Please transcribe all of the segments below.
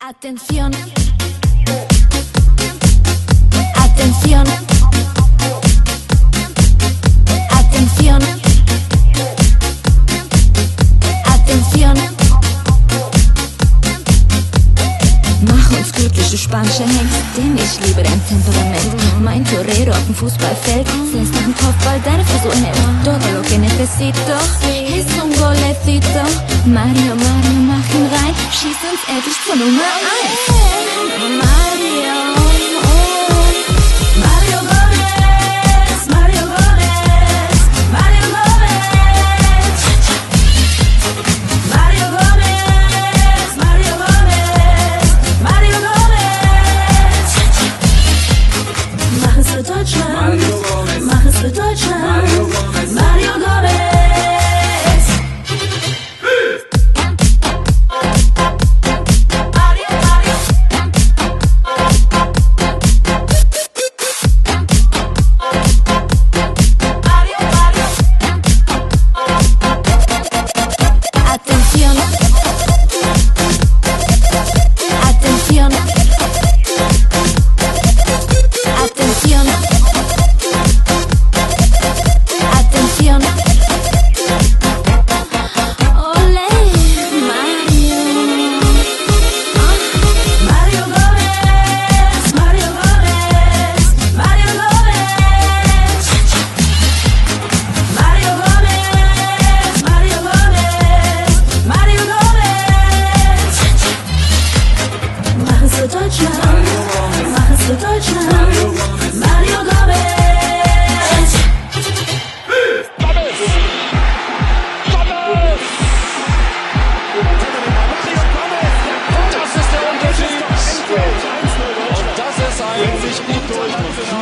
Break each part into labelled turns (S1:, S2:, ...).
S1: Atención. Glückliche spanische Hengst, denn ich liebe dein Temperament. Mein Torero auf dem Fußballfeld, selbst nach dem Kopfball deine Frisur hält. Todo lo que necesito es un golecito. Mario, Mario, mach ihn rein, schieß uns endlich zur Nummer 1. es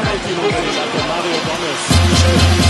S2: Mario Gomez.